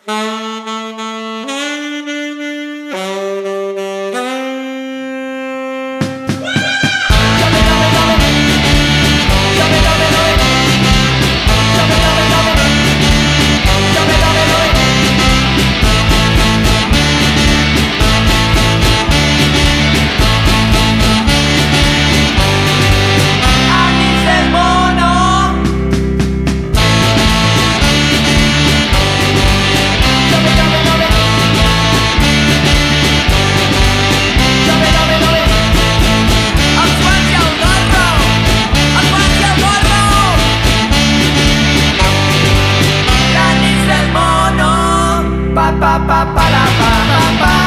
Mm-hmm. Pa pa pa la pa pa.